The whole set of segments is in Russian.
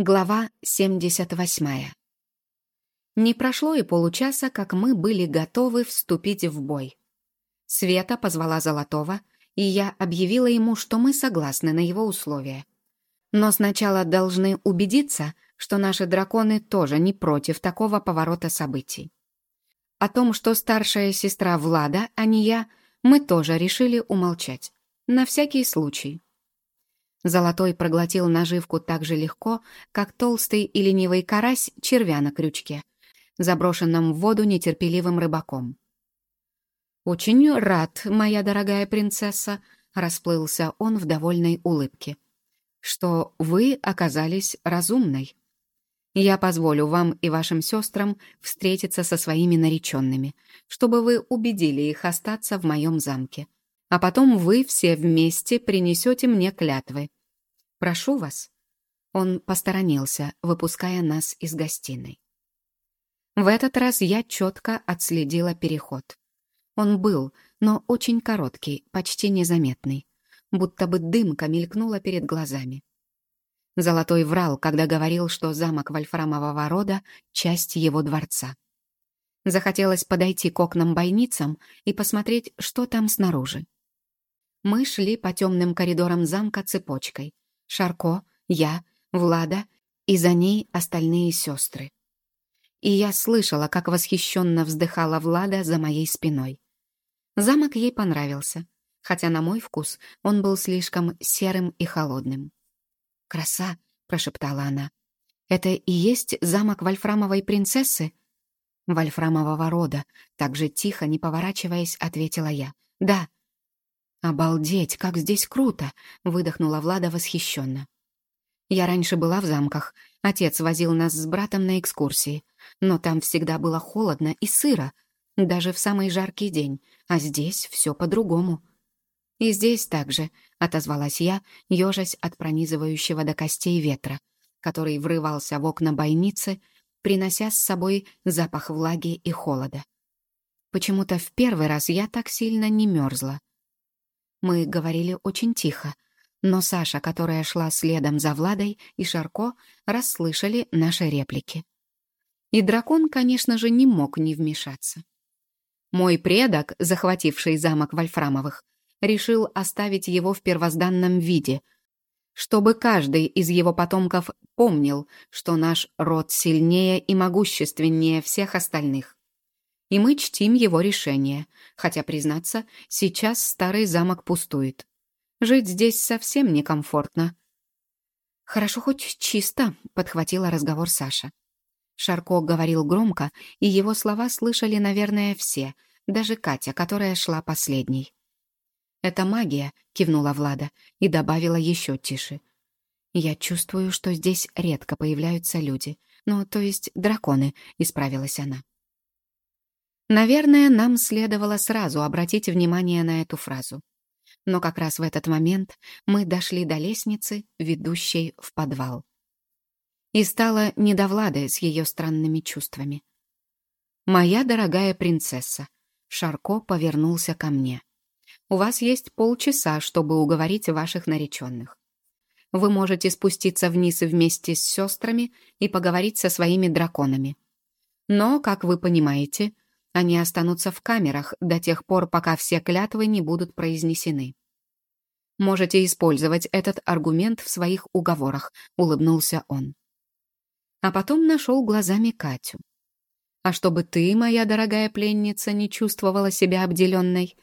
Глава 78. Не прошло и получаса, как мы были готовы вступить в бой. Света позвала Золотого, и я объявила ему, что мы согласны на его условия. Но сначала должны убедиться, что наши драконы тоже не против такого поворота событий. О том, что старшая сестра Влада, а не я, мы тоже решили умолчать. На всякий случай. Золотой проглотил наживку так же легко, как толстый и ленивый карась червя на крючке, заброшенном в воду нетерпеливым рыбаком. «Очень рад, моя дорогая принцесса», — расплылся он в довольной улыбке, «что вы оказались разумной. Я позволю вам и вашим сестрам встретиться со своими нареченными, чтобы вы убедили их остаться в моем замке а потом вы все вместе принесете мне клятвы. Прошу вас». Он посторонился, выпуская нас из гостиной. В этот раз я четко отследила переход. Он был, но очень короткий, почти незаметный, будто бы дымка мелькнула перед глазами. Золотой врал, когда говорил, что замок Вольфрамового рода — часть его дворца. Захотелось подойти к окнам-бойницам и посмотреть, что там снаружи. Мы шли по темным коридорам замка цепочкой. Шарко, я, Влада и за ней остальные сестры. И я слышала, как восхищенно вздыхала Влада за моей спиной. Замок ей понравился, хотя на мой вкус он был слишком серым и холодным. «Краса!» — прошептала она. «Это и есть замок Вольфрамовой принцессы?» «Вольфрамового рода», — так же тихо, не поворачиваясь, ответила я. «Да, «Обалдеть, как здесь круто!» — выдохнула Влада восхищенно. «Я раньше была в замках. Отец возил нас с братом на экскурсии. Но там всегда было холодно и сыро, даже в самый жаркий день. А здесь все по-другому». «И здесь так же», — отозвалась я, ежась от пронизывающего до костей ветра, который врывался в окна бойницы, принося с собой запах влаги и холода. Почему-то в первый раз я так сильно не мерзла. Мы говорили очень тихо, но Саша, которая шла следом за Владой, и Шарко расслышали наши реплики. И дракон, конечно же, не мог не вмешаться. Мой предок, захвативший замок Вольфрамовых, решил оставить его в первозданном виде, чтобы каждый из его потомков помнил, что наш род сильнее и могущественнее всех остальных и мы чтим его решение, хотя, признаться, сейчас старый замок пустует. Жить здесь совсем некомфортно. «Хорошо хоть чисто», — подхватила разговор Саша. Шарко говорил громко, и его слова слышали, наверное, все, даже Катя, которая шла последней. «Это магия», — кивнула Влада и добавила еще тише. «Я чувствую, что здесь редко появляются люди. Ну, то есть драконы», — исправилась она. Наверное, нам следовало сразу обратить внимание на эту фразу. Но как раз в этот момент мы дошли до лестницы, ведущей в подвал. И стало не до Влады с ее странными чувствами. «Моя дорогая принцесса», — Шарко повернулся ко мне. «У вас есть полчаса, чтобы уговорить ваших нареченных. Вы можете спуститься вниз вместе с сестрами и поговорить со своими драконами. Но, как вы понимаете, — они останутся в камерах до тех пор, пока все клятвы не будут произнесены. «Можете использовать этот аргумент в своих уговорах», — улыбнулся он. А потом нашел глазами Катю. «А чтобы ты, моя дорогая пленница, не чувствовала себя обделенной,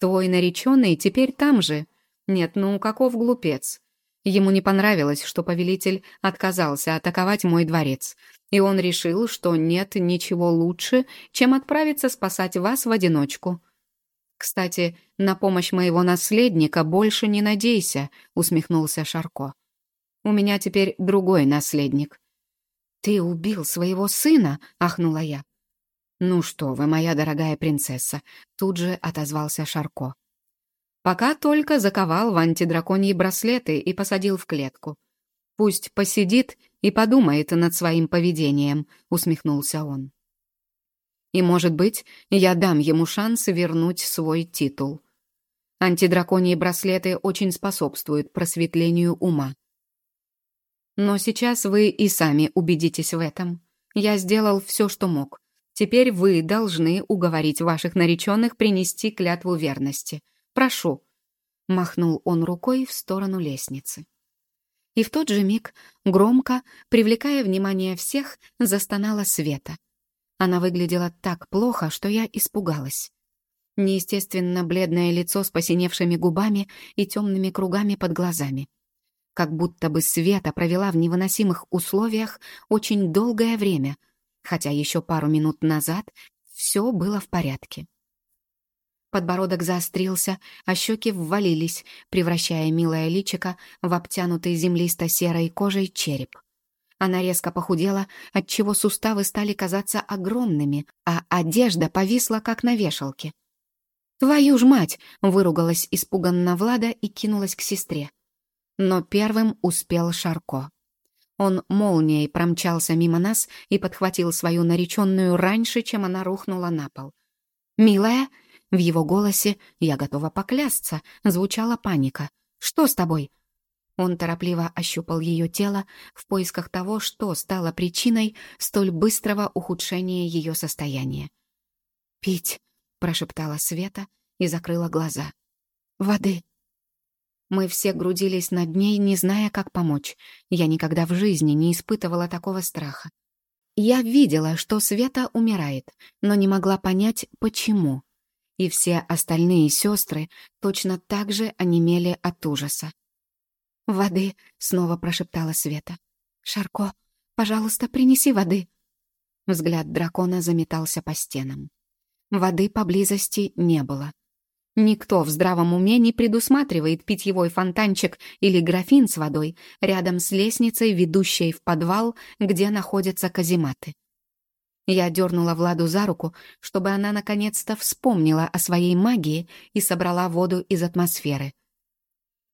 твой нареченный теперь там же. Нет, ну каков глупец. Ему не понравилось, что повелитель отказался атаковать мой дворец, и он решил, что нет ничего лучше, чем отправиться спасать вас в одиночку. «Кстати, на помощь моего наследника больше не надейся», — усмехнулся Шарко. «У меня теперь другой наследник». «Ты убил своего сына?» — ахнула я. «Ну что вы, моя дорогая принцесса», — тут же отозвался Шарко. Пока только заковал в антидраконьи браслеты и посадил в клетку. Пусть посидит и подумает над своим поведением, усмехнулся он. И, может быть, я дам ему шанс вернуть свой титул. Антидраконьи браслеты очень способствуют просветлению ума. Но сейчас вы и сами убедитесь в этом. Я сделал все, что мог. Теперь вы должны уговорить ваших нареченных принести клятву верности. Прошу». Махнул он рукой в сторону лестницы. И в тот же миг, громко, привлекая внимание всех, застонала Света. Она выглядела так плохо, что я испугалась. Неестественно бледное лицо с посиневшими губами и темными кругами под глазами. Как будто бы Света провела в невыносимых условиях очень долгое время, хотя еще пару минут назад все было в порядке. Подбородок заострился, а щеки ввалились, превращая милое личико в обтянутый землисто-серой кожей череп. Она резко похудела, отчего суставы стали казаться огромными, а одежда повисла, как на вешалке. «Твою ж мать!» — выругалась испуганно Влада и кинулась к сестре. Но первым успел Шарко. Он молнией промчался мимо нас и подхватил свою нареченную раньше, чем она рухнула на пол. «Милая!» В его голосе, я готова поклясться, звучала паника. «Что с тобой?» Он торопливо ощупал ее тело в поисках того, что стало причиной столь быстрого ухудшения ее состояния. «Пить», — прошептала Света и закрыла глаза. «Воды». Мы все грудились над ней, не зная, как помочь. Я никогда в жизни не испытывала такого страха. Я видела, что Света умирает, но не могла понять, почему и все остальные сестры точно так же онемели от ужаса. «Воды!» — снова прошептала Света. «Шарко, пожалуйста, принеси воды!» Взгляд дракона заметался по стенам. Воды поблизости не было. Никто в здравом уме не предусматривает питьевой фонтанчик или графин с водой рядом с лестницей, ведущей в подвал, где находятся казематы. Я дернула Владу за руку, чтобы она наконец-то вспомнила о своей магии и собрала воду из атмосферы.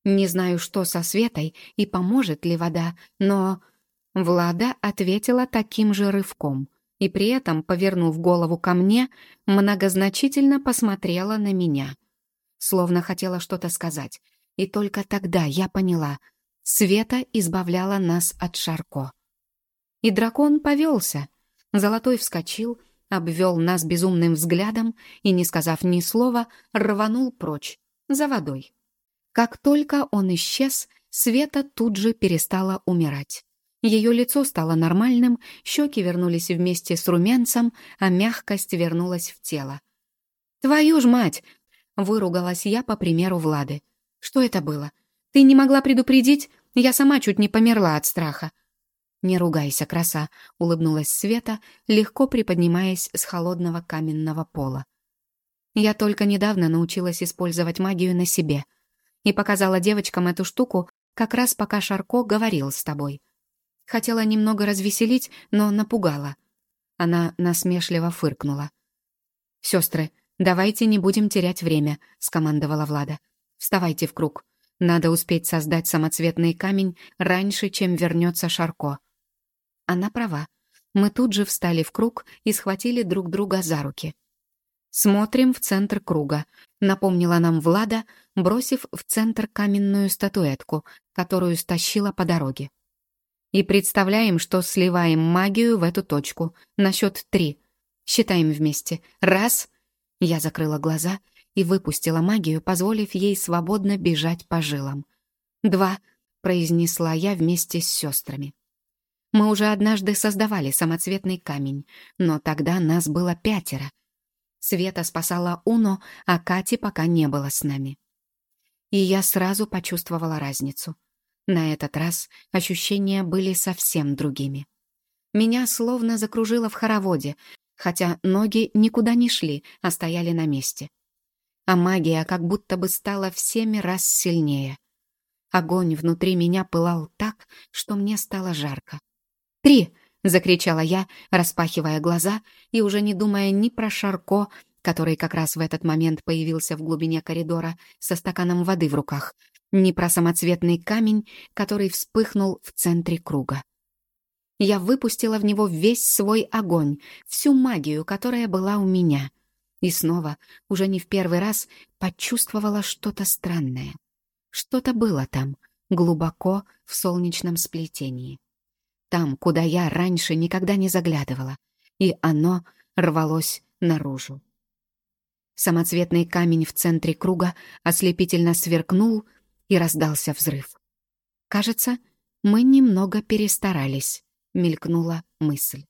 Не знаю, что со Светой и поможет ли вода, но... Влада ответила таким же рывком и при этом, повернув голову ко мне, многозначительно посмотрела на меня. Словно хотела что-то сказать. И только тогда я поняла. Света избавляла нас от Шарко. И дракон повелся — Золотой вскочил, обвел нас безумным взглядом и, не сказав ни слова, рванул прочь, за водой. Как только он исчез, Света тут же перестала умирать. Ее лицо стало нормальным, щеки вернулись вместе с румянцем, а мягкость вернулась в тело. «Твою ж мать!» — выругалась я по примеру Влады. «Что это было? Ты не могла предупредить? Я сама чуть не померла от страха. «Не ругайся, краса», — улыбнулась Света, легко приподнимаясь с холодного каменного пола. «Я только недавно научилась использовать магию на себе и показала девочкам эту штуку как раз пока Шарко говорил с тобой. Хотела немного развеселить, но напугала». Она насмешливо фыркнула. «Сестры, давайте не будем терять время», — скомандовала Влада. «Вставайте в круг. Надо успеть создать самоцветный камень раньше, чем вернется Шарко». Она права. Мы тут же встали в круг и схватили друг друга за руки. «Смотрим в центр круга», — напомнила нам Влада, бросив в центр каменную статуэтку, которую стащила по дороге. «И представляем, что сливаем магию в эту точку. На счет три. Считаем вместе. Раз!» Я закрыла глаза и выпустила магию, позволив ей свободно бежать по жилам. «Два!» — произнесла я вместе с сестрами. Мы уже однажды создавали самоцветный камень, но тогда нас было пятеро. Света спасала Уно, а Кати пока не было с нами. И я сразу почувствовала разницу. На этот раз ощущения были совсем другими. Меня словно закружило в хороводе, хотя ноги никуда не шли, а стояли на месте. А магия как будто бы стала всеми раз сильнее. Огонь внутри меня пылал так, что мне стало жарко. «Три!» — закричала я, распахивая глаза и уже не думая ни про Шарко, который как раз в этот момент появился в глубине коридора со стаканом воды в руках, ни про самоцветный камень, который вспыхнул в центре круга. Я выпустила в него весь свой огонь, всю магию, которая была у меня. И снова, уже не в первый раз, почувствовала что-то странное. Что-то было там, глубоко в солнечном сплетении. Там, куда я раньше никогда не заглядывала, и оно рвалось наружу. Самоцветный камень в центре круга ослепительно сверкнул и раздался взрыв. «Кажется, мы немного перестарались», — мелькнула мысль.